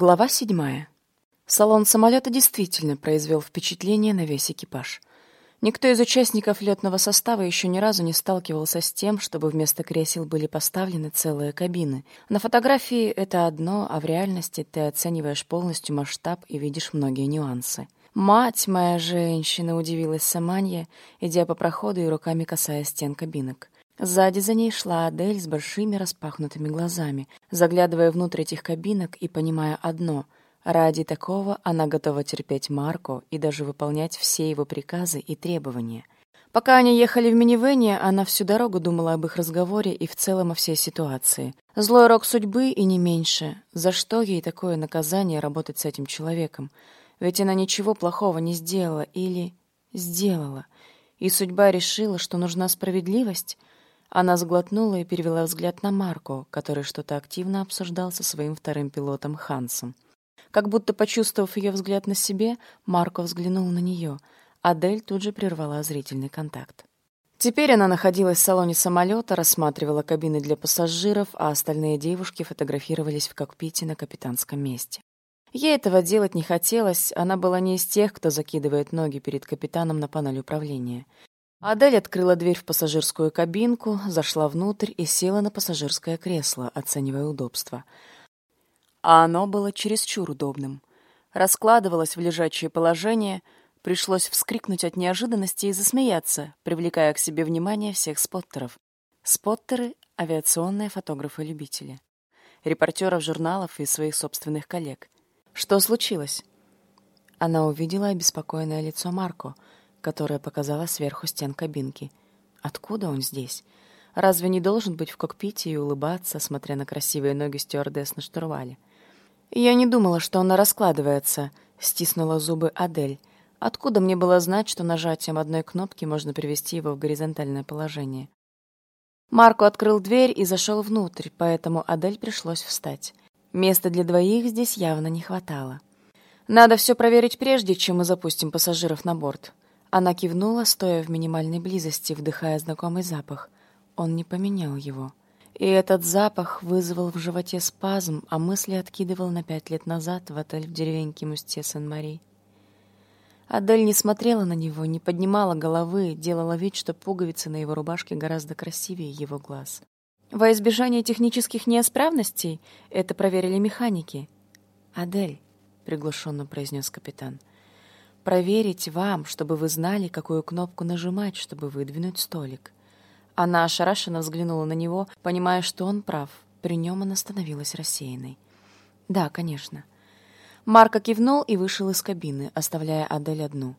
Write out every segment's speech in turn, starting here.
Глава седьмая. Салон самолета действительно произвел впечатление на весь экипаж. Никто из участников летного состава еще ни разу не сталкивался с тем, чтобы вместо кресел были поставлены целые кабины. На фотографии это одно, а в реальности ты оцениваешь полностью масштаб и видишь многие нюансы. «Мать моя женщина!» — удивилась Саманья, идя по проходу и руками касаясь стен кабинок. Сзади за ней шла Адель с большими распахнутыми глазами, заглядывая внутрь этих кабинок и понимая одно — ради такого она готова терпеть Марко и даже выполнять все его приказы и требования. Пока они ехали в минивэне, она всю дорогу думала об их разговоре и в целом о всей ситуации. Злой рок судьбы и не меньше. За что ей такое наказание работать с этим человеком? Ведь она ничего плохого не сделала или... сделала. И судьба решила, что нужна справедливость? Она сглотнула и перевела взгляд на Марко, который что-то активно обсуждал со своим вторым пилотом Хансом. Как будто почувствовав ее взгляд на себе, Марко взглянул на нее. Адель тут же прервала зрительный контакт. Теперь она находилась в салоне самолета, рассматривала кабины для пассажиров, а остальные девушки фотографировались в кокпите на капитанском месте. Ей этого делать не хотелось, она была не из тех, кто закидывает ноги перед капитаном на панель управления. Адель открыла дверь в пассажирскую кабинку, зашла внутрь и села на пассажирское кресло, оценивая удобство. А оно было чересчур удобным. Раскладывалось в лежачее положение, пришлось вскрикнуть от неожиданности и засмеяться, привлекая к себе внимание всех споттеров. Споттеры — авиационные фотографы-любители. Репортеров журналов и своих собственных коллег. Что случилось? Она увидела обеспокоенное лицо Марко — которая показала сверху стен кабинки. Откуда он здесь? Разве не должен быть в кокпите и улыбаться, смотря на красивые ноги стюардесс на штурвале? «Я не думала, что она раскладывается», — стиснула зубы Адель. «Откуда мне было знать, что нажатием одной кнопки можно привести его в горизонтальное положение?» Марко открыл дверь и зашел внутрь, поэтому Адель пришлось встать. Места для двоих здесь явно не хватало. «Надо все проверить прежде, чем мы запустим пассажиров на борт», она кивнула, стоя в минимальной близости, вдыхая знакомый запах. Он не поменял его. И этот запах вызвал в животе спазм, а мысли откидывал на пять лет назад в отель в деревеньке Мусте Сен-Мари. Адель не смотрела на него, не поднимала головы, делала вид, что пуговицы на его рубашке гораздо красивее его глаз. Во избежание технических неисправностей это проверили механики. «Адель», — приглушенно произнес капитан, — проверить вам, чтобы вы знали, какую кнопку нажимать, чтобы выдвинуть столик. Она ошарашенно взглянула на него, понимая, что он прав. При нем она становилась рассеянной. «Да, конечно». Марко кивнул и вышел из кабины, оставляя Адель одну.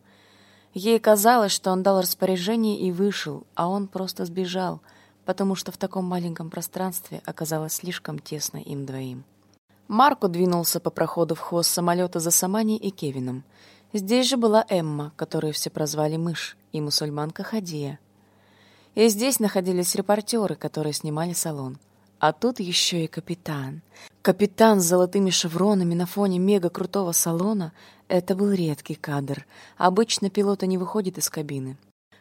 Ей казалось, что он дал распоряжение и вышел, а он просто сбежал, потому что в таком маленьком пространстве оказалось слишком тесно им двоим. Марко двинулся по проходу в хвост самолета за Самани и Кевином — Здесь же была Эмма, которую все прозвали Мышь, и мусульманка Хадия. И здесь находились репортеры, которые снимали салон. А тут еще и капитан. Капитан с золотыми шевронами на фоне мега-крутого салона — это был редкий кадр. Обычно пилоты не выходят из кабины.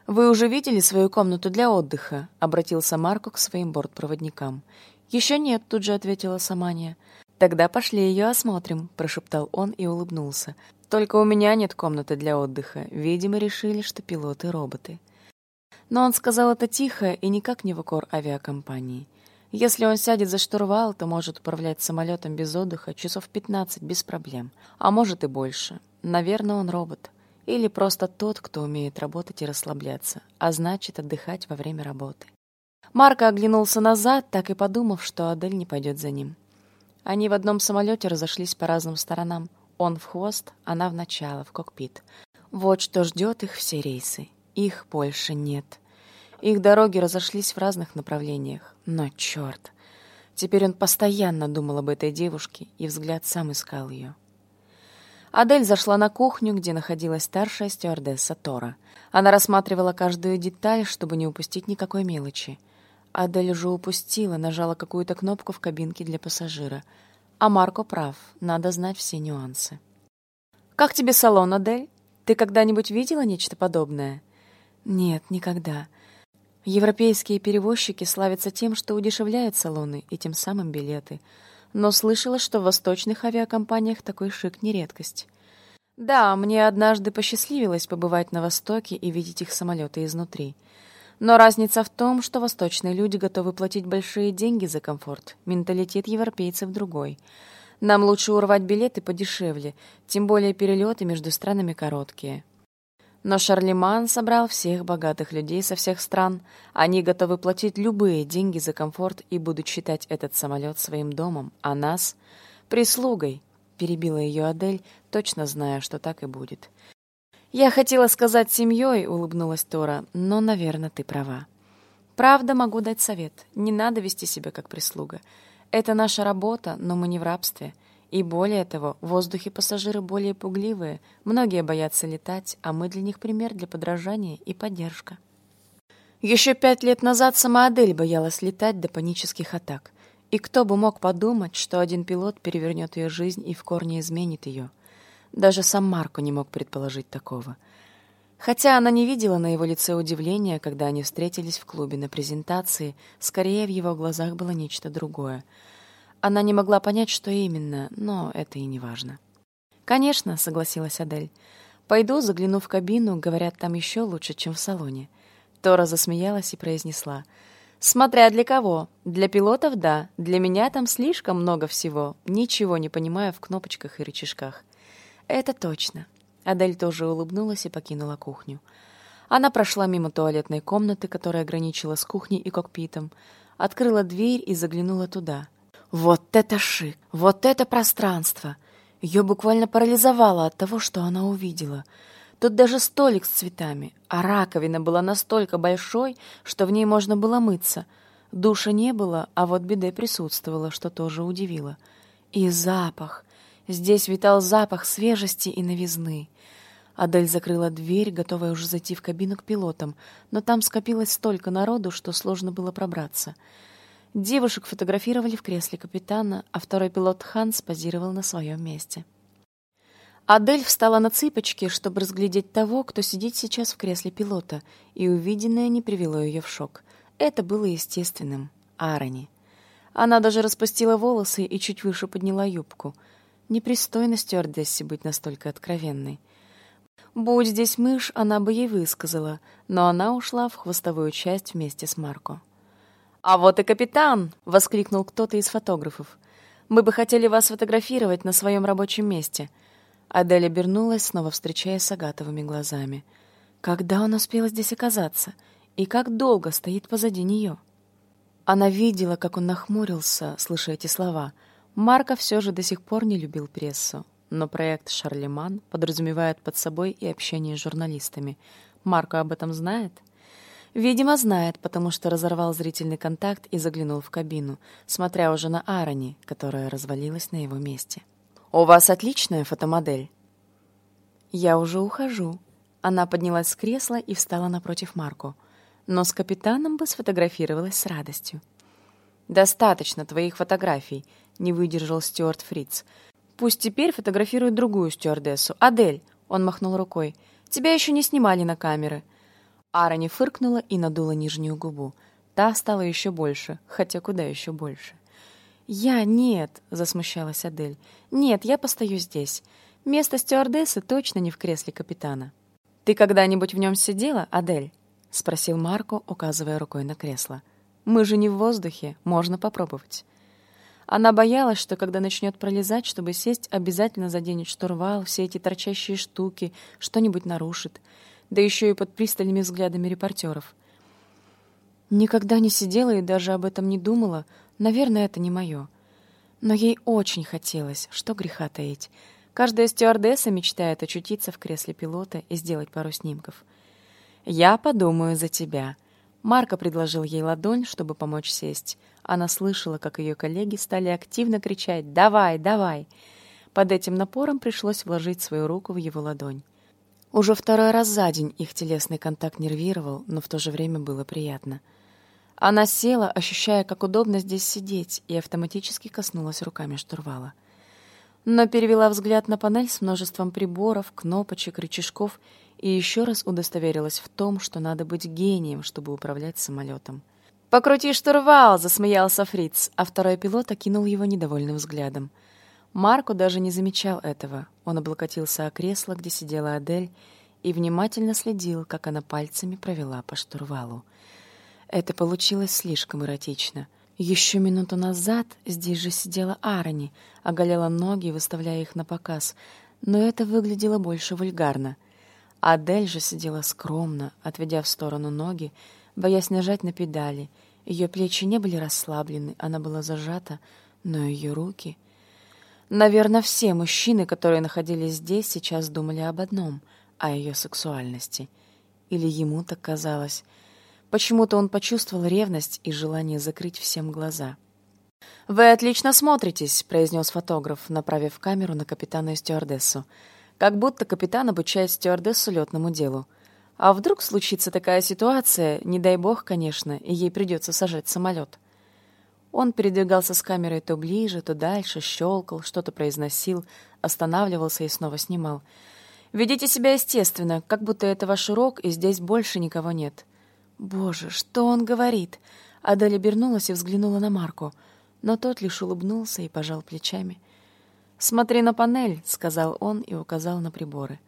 «Вы уже видели свою комнату для отдыха?» — обратился Марко к своим бортпроводникам. «Еще нет», — тут же ответила Самания. «Тогда пошли ее осмотрим», — прошептал он и улыбнулся. Только у меня нет комнаты для отдыха. Видимо, решили, что пилоты — роботы. Но он сказал это тихо и никак не в укор авиакомпании. Если он сядет за штурвал, то может управлять самолетом без отдыха часов 15 без проблем. А может и больше. Наверное, он робот. Или просто тот, кто умеет работать и расслабляться, а значит отдыхать во время работы. Марко оглянулся назад, так и подумав, что Адель не пойдет за ним. Они в одном самолете разошлись по разным сторонам. Он в хвост, она в начало, в кокпит. Вот что ждет их все рейсы. Их больше нет. Их дороги разошлись в разных направлениях. Но черт! Теперь он постоянно думал об этой девушке, и взгляд сам искал ее. Адель зашла на кухню, где находилась старшая стюардесса Тора. Она рассматривала каждую деталь, чтобы не упустить никакой мелочи. Адель уже упустила, нажала какую-то кнопку в кабинке для пассажира — а Марко прав, надо знать все нюансы. «Как тебе салон, Адель? Ты когда-нибудь видела нечто подобное?» «Нет, никогда. Европейские перевозчики славятся тем, что удешевляют салоны и тем самым билеты. но слышала, что в восточных авиакомпаниях такой шик не редкость. Да, мне однажды посчастливилось побывать на Востоке и видеть их самолеты изнутри. Но разница в том, что восточные люди готовы платить большие деньги за комфорт, менталитет европейцев другой. Нам лучше урвать билеты подешевле, тем более перелеты между странами короткие. Но Шарлеман собрал всех богатых людей со всех стран. Они готовы платить любые деньги за комфорт и будут считать этот самолет своим домом, а нас — прислугой, — перебила ее Адель, точно зная, что так и будет. «Я хотела сказать семьей», — улыбнулась Тора, — «но, наверное, ты права». «Правда, могу дать совет. Не надо вести себя как прислуга. Это наша работа, но мы не в рабстве». И более того, в воздухе пассажиры более пугливые, многие боятся летать, а мы для них пример для подражания и поддержка. Еще пять лет назад сама Адель боялась летать до панических атак. И кто бы мог подумать, что один пилот перевернет ее жизнь и в корне изменит ее. Даже сам Марко не мог предположить такого. Хотя она не видела на его лице удивления, когда они встретились в клубе на презентации, скорее в его глазах было нечто другое — она не могла понять, что именно, но это и не важно. «Конечно», — согласилась Адель. «Пойду, загляну в кабину, говорят, там еще лучше, чем в салоне». Тора засмеялась и произнесла. «Смотря для кого. Для пилотов — да. Для меня там слишком много всего. Ничего не понимаю в кнопочках и рычажках». «Это точно». Адель тоже улыбнулась и покинула кухню. Она прошла мимо туалетной комнаты, которая граничила с кухней и кокпитом, открыла дверь и заглянула туда — вот это шик! Вот это пространство! Ее буквально парализовало от того, что она увидела. Тут даже столик с цветами, а раковина была настолько большой, что в ней можно было мыться. Душа не было, а вот беды присутствовало, что тоже удивило. И запах! Здесь витал запах свежести и новизны. Адель закрыла дверь, готовая уже зайти в кабину к пилотам, но там скопилось столько народу, что сложно было пробраться — Девушек фотографировали в кресле капитана, а второй пилот Ханс позировал на своем месте. Адель встала на цыпочки, чтобы разглядеть того, кто сидит сейчас в кресле пилота, и увиденное не привело ее в шок. Это было естественным. Арони. Она даже распустила волосы и чуть выше подняла юбку. Непристойно стюардессе быть настолько откровенной. Будь здесь мышь, она бы ей высказала, но она ушла в хвостовую часть вместе с Марко. «А вот и капитан!» — воскликнул кто-то из фотографов. «Мы бы хотели вас сфотографировать на своем рабочем месте». Адель обернулась, снова встречаясь с агатовыми глазами. Когда он успел здесь оказаться? И как долго стоит позади нее? Она видела, как он нахмурился, слыша эти слова. Марко все же до сих пор не любил прессу. Но проект «Шарлеман» подразумевает под собой и общение с журналистами. Марко об этом знает? Видимо, знает, потому что разорвал зрительный контакт и заглянул в кабину, смотря уже на Арони, которая развалилась на его месте. «У вас отличная фотомодель». «Я уже ухожу». Она поднялась с кресла и встала напротив Марко. Но с капитаном бы сфотографировалась с радостью. «Достаточно твоих фотографий», — не выдержал Стюарт Фриц. «Пусть теперь фотографирует другую стюардессу. Адель», — он махнул рукой. «Тебя еще не снимали на камеры». Арани фыркнула и надула нижнюю губу. Та стала еще больше, хотя куда еще больше. «Я нет», — засмущалась Адель. «Нет, я постою здесь. Место стюардессы точно не в кресле капитана». «Ты когда-нибудь в нем сидела, Адель?» — спросил Марко, указывая рукой на кресло. «Мы же не в воздухе, можно попробовать». Она боялась, что когда начнет пролезать, чтобы сесть, обязательно заденет штурвал, все эти торчащие штуки, что-нибудь нарушит да еще и под пристальными взглядами репортеров. Никогда не сидела и даже об этом не думала, наверное, это не мое. Но ей очень хотелось, что греха таить. Каждая стюардесса мечтает очутиться в кресле пилота и сделать пару снимков. «Я подумаю за тебя». Марко предложил ей ладонь, чтобы помочь сесть. Она слышала, как ее коллеги стали активно кричать «Давай, давай!». Под этим напором пришлось вложить свою руку в его ладонь. Уже второй раз за день их телесный контакт нервировал, но в то же время было приятно. Она села, ощущая, как удобно здесь сидеть, и автоматически коснулась руками штурвала. Но перевела взгляд на панель с множеством приборов, кнопочек, рычажков и еще раз удостоверилась в том, что надо быть гением, чтобы управлять самолетом. «Покрути штурвал!» — засмеялся Фриц, а второй пилот окинул его недовольным взглядом. Марко даже не замечал этого. Он облокотился о кресло, где сидела Адель, и внимательно следил, как она пальцами провела по штурвалу. Это получилось слишком эротично. Еще минуту назад здесь же сидела Арони, оголяла ноги, выставляя их на показ, но это выглядело больше вульгарно. Адель же сидела скромно, отведя в сторону ноги, боясь нажать на педали. Ее плечи не были расслаблены, она была зажата, но ее руки... Наверное, все мужчины, которые находились здесь, сейчас думали об одном — о ее сексуальности. Или ему так казалось. Почему-то он почувствовал ревность и желание закрыть всем глаза. «Вы отлично смотритесь», — произнес фотограф, направив камеру на капитана и стюардессу. «Как будто капитан обучает стюардессу летному делу. А вдруг случится такая ситуация, не дай бог, конечно, и ей придется сажать самолет?» Он передвигался с камерой то ближе, то дальше, щелкал, что-то произносил, останавливался и снова снимал. «Ведите себя естественно, как будто это ваш урок, и здесь больше никого нет». «Боже, что он говорит?» Адель обернулась и взглянула на Марку, но тот лишь улыбнулся и пожал плечами. «Смотри на панель», — сказал он и указал на приборы.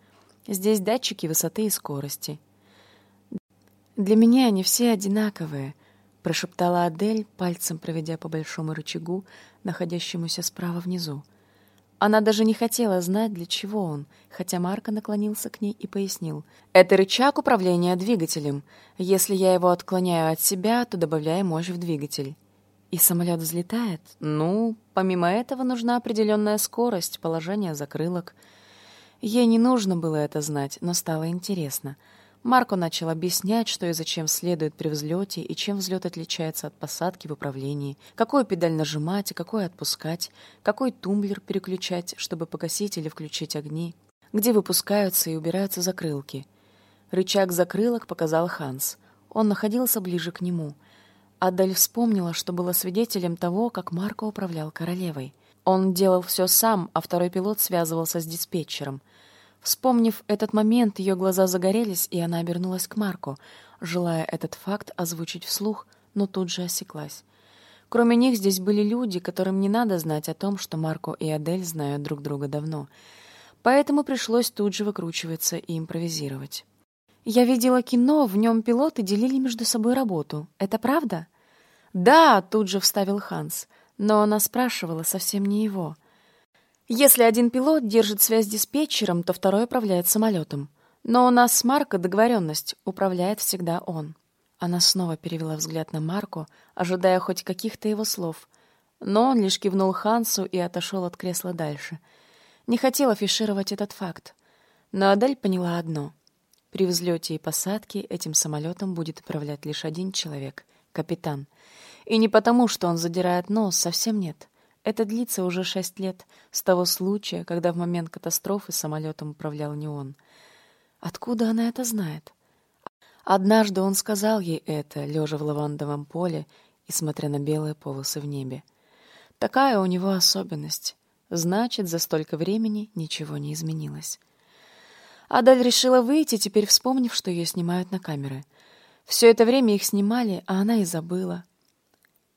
«Здесь датчики высоты и скорости». «Для меня они все одинаковые», — прошептала Адель, пальцем проведя по большому рычагу, находящемуся справа внизу. Она даже не хотела знать, для чего он, хотя Марко наклонился к ней и пояснил. «Это рычаг управления двигателем. Если я его отклоняю от себя, то добавляю мощь в двигатель». «И самолет взлетает?» «Ну, помимо этого нужна определенная скорость, положение закрылок». Ей не нужно было это знать, но стало интересно — Марко начал объяснять, что и зачем следует при взлете, и чем взлет отличается от посадки в управлении, какую педаль нажимать и какую отпускать, какой тумблер переключать, чтобы погасить или включить огни, где выпускаются и убираются закрылки. Рычаг закрылок показал Ханс. Он находился ближе к нему. Адель вспомнила, что была свидетелем того, как Марко управлял королевой. Он делал все сам, а второй пилот связывался с диспетчером — Вспомнив этот момент, ее глаза загорелись, и она обернулась к Марку, желая этот факт озвучить вслух, но тут же осеклась. Кроме них здесь были люди, которым не надо знать о том, что Марко и Адель знают друг друга давно. Поэтому пришлось тут же выкручиваться и импровизировать. «Я видела кино, в нем пилоты делили между собой работу. Это правда?» «Да», — тут же вставил Ханс, но она спрашивала совсем не его — если один пилот держит связь с диспетчером, то второй управляет самолетом. Но у нас с Марко договоренность, управляет всегда он. Она снова перевела взгляд на Марко, ожидая хоть каких-то его слов. Но он лишь кивнул Хансу и отошел от кресла дальше. Не хотел афишировать этот факт. Но Адель поняла одно. При взлете и посадке этим самолетом будет управлять лишь один человек — капитан. И не потому, что он задирает нос, совсем нет. Это длится уже шесть лет, с того случая, когда в момент катастрофы самолетом управлял не он. Откуда она это знает? Однажды он сказал ей это, лежа в лавандовом поле и смотря на белые полосы в небе. Такая у него особенность. Значит, за столько времени ничего не изменилось. Адаль решила выйти, теперь вспомнив, что ее снимают на камеры. Все это время их снимали, а она и забыла.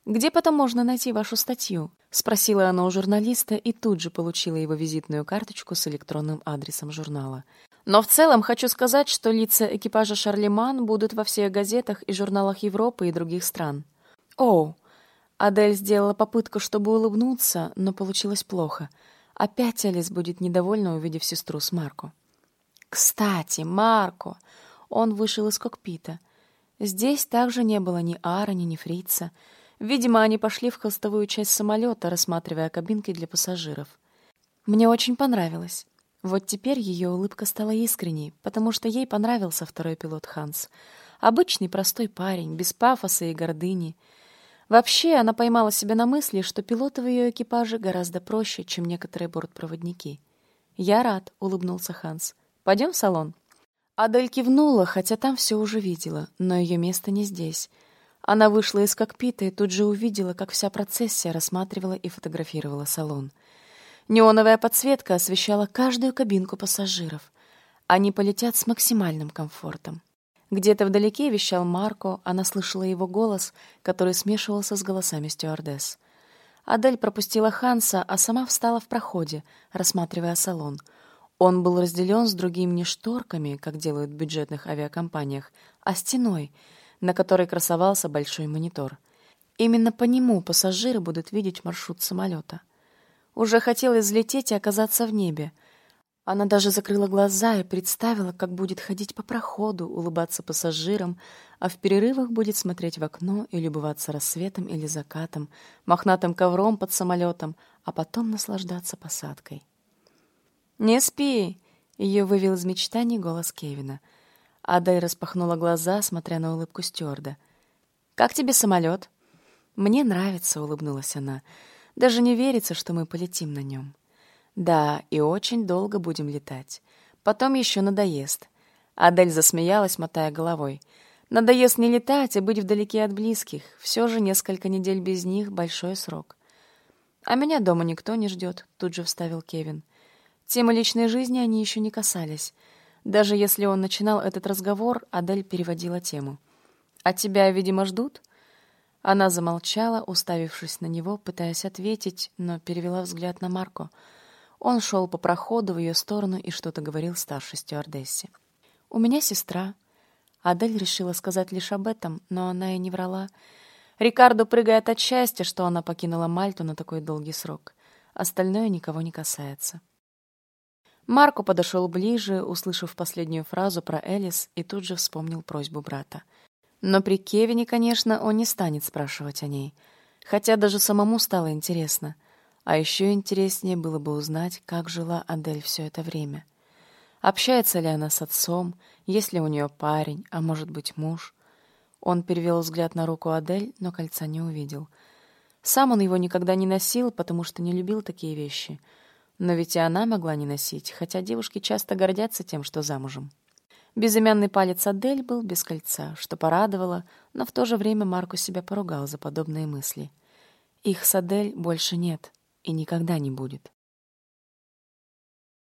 «Где потом можно найти вашу статью?» — спросила она у журналиста и тут же получила его визитную карточку с электронным адресом журнала. «Но в целом хочу сказать, что лица экипажа «Шарлеман» будут во всех газетах и журналах Европы и других стран». «Оу!» Адель сделала попытку, чтобы улыбнуться, но получилось плохо. Опять Алис будет недовольна, увидев сестру с Марко. «Кстати, Марко!» Он вышел из кокпита. Здесь также не было ни Ара, ни Нефрица. Видимо, они пошли в хвостовую часть самолета, рассматривая кабинки для пассажиров. Мне очень понравилось. Вот теперь ее улыбка стала искренней, потому что ей понравился второй пилот Ханс. Обычный простой парень, без пафоса и гордыни. Вообще, она поймала себя на мысли, что пилоты в ее экипаже гораздо проще, чем некоторые бортпроводники. «Я рад», — улыбнулся Ханс. «Пойдем в салон?» Адель кивнула, хотя там все уже видела, но ее место не здесь — она вышла из кокпита и тут же увидела, как вся процессия рассматривала и фотографировала салон. Неоновая подсветка освещала каждую кабинку пассажиров. Они полетят с максимальным комфортом. Где-то вдалеке вещал Марко, она слышала его голос, который смешивался с голосами стюардесс. Адель пропустила Ханса, а сама встала в проходе, рассматривая салон. Он был разделен с другими не шторками, как делают в бюджетных авиакомпаниях, а стеной, на которой красовался большой монитор. Именно по нему пассажиры будут видеть маршрут самолета. Уже хотелось взлететь и оказаться в небе — она даже закрыла глаза и представила, как будет ходить по проходу, улыбаться пассажирам, а в перерывах будет смотреть в окно и любоваться рассветом или закатом, мохнатым ковром под самолетом, а потом наслаждаться посадкой. «Не спи!» — ее вывел из мечтаний голос Кевина. Адай распахнула глаза, смотря на улыбку стюарда. «Как тебе самолет?» «Мне нравится», — улыбнулась она. «Даже не верится, что мы полетим на нем». Да, и очень долго будем летать. Потом еще надоест. Адель засмеялась, мотая головой. Надоест не летать, а быть вдалеке от близких. Все же несколько недель без них — большой срок. А меня дома никто не ждет, тут же вставил Кевин. Темы личной жизни они еще не касались. Даже если он начинал этот разговор, Адель переводила тему. «А тебя, видимо, ждут?» Она замолчала, уставившись на него, пытаясь ответить, но перевела взгляд на Марко — он шел по проходу в ее сторону и что-то говорил старшей стюардессе. «У меня сестра». Адель решила сказать лишь об этом, но она и не врала. Рикардо прыгает от счастья, что она покинула Мальту на такой долгий срок. Остальное никого не касается. Марко подошел ближе, услышав последнюю фразу про Элис, и тут же вспомнил просьбу брата. Но при Кевине, конечно, он не станет спрашивать о ней. Хотя даже самому стало интересно. А еще интереснее было бы узнать, как жила Адель все это время. Общается ли она с отцом, есть ли у нее парень, а может быть муж. Он перевел взгляд на руку Адель, но кольца не увидел. Сам он его никогда не носил, потому что не любил такие вещи. Но ведь и она могла не носить, хотя девушки часто гордятся тем, что замужем. Безымянный палец Адель был без кольца, что порадовало, но в то же время Марку себя поругал за подобные мысли. Их с Адель больше нет и никогда не будет.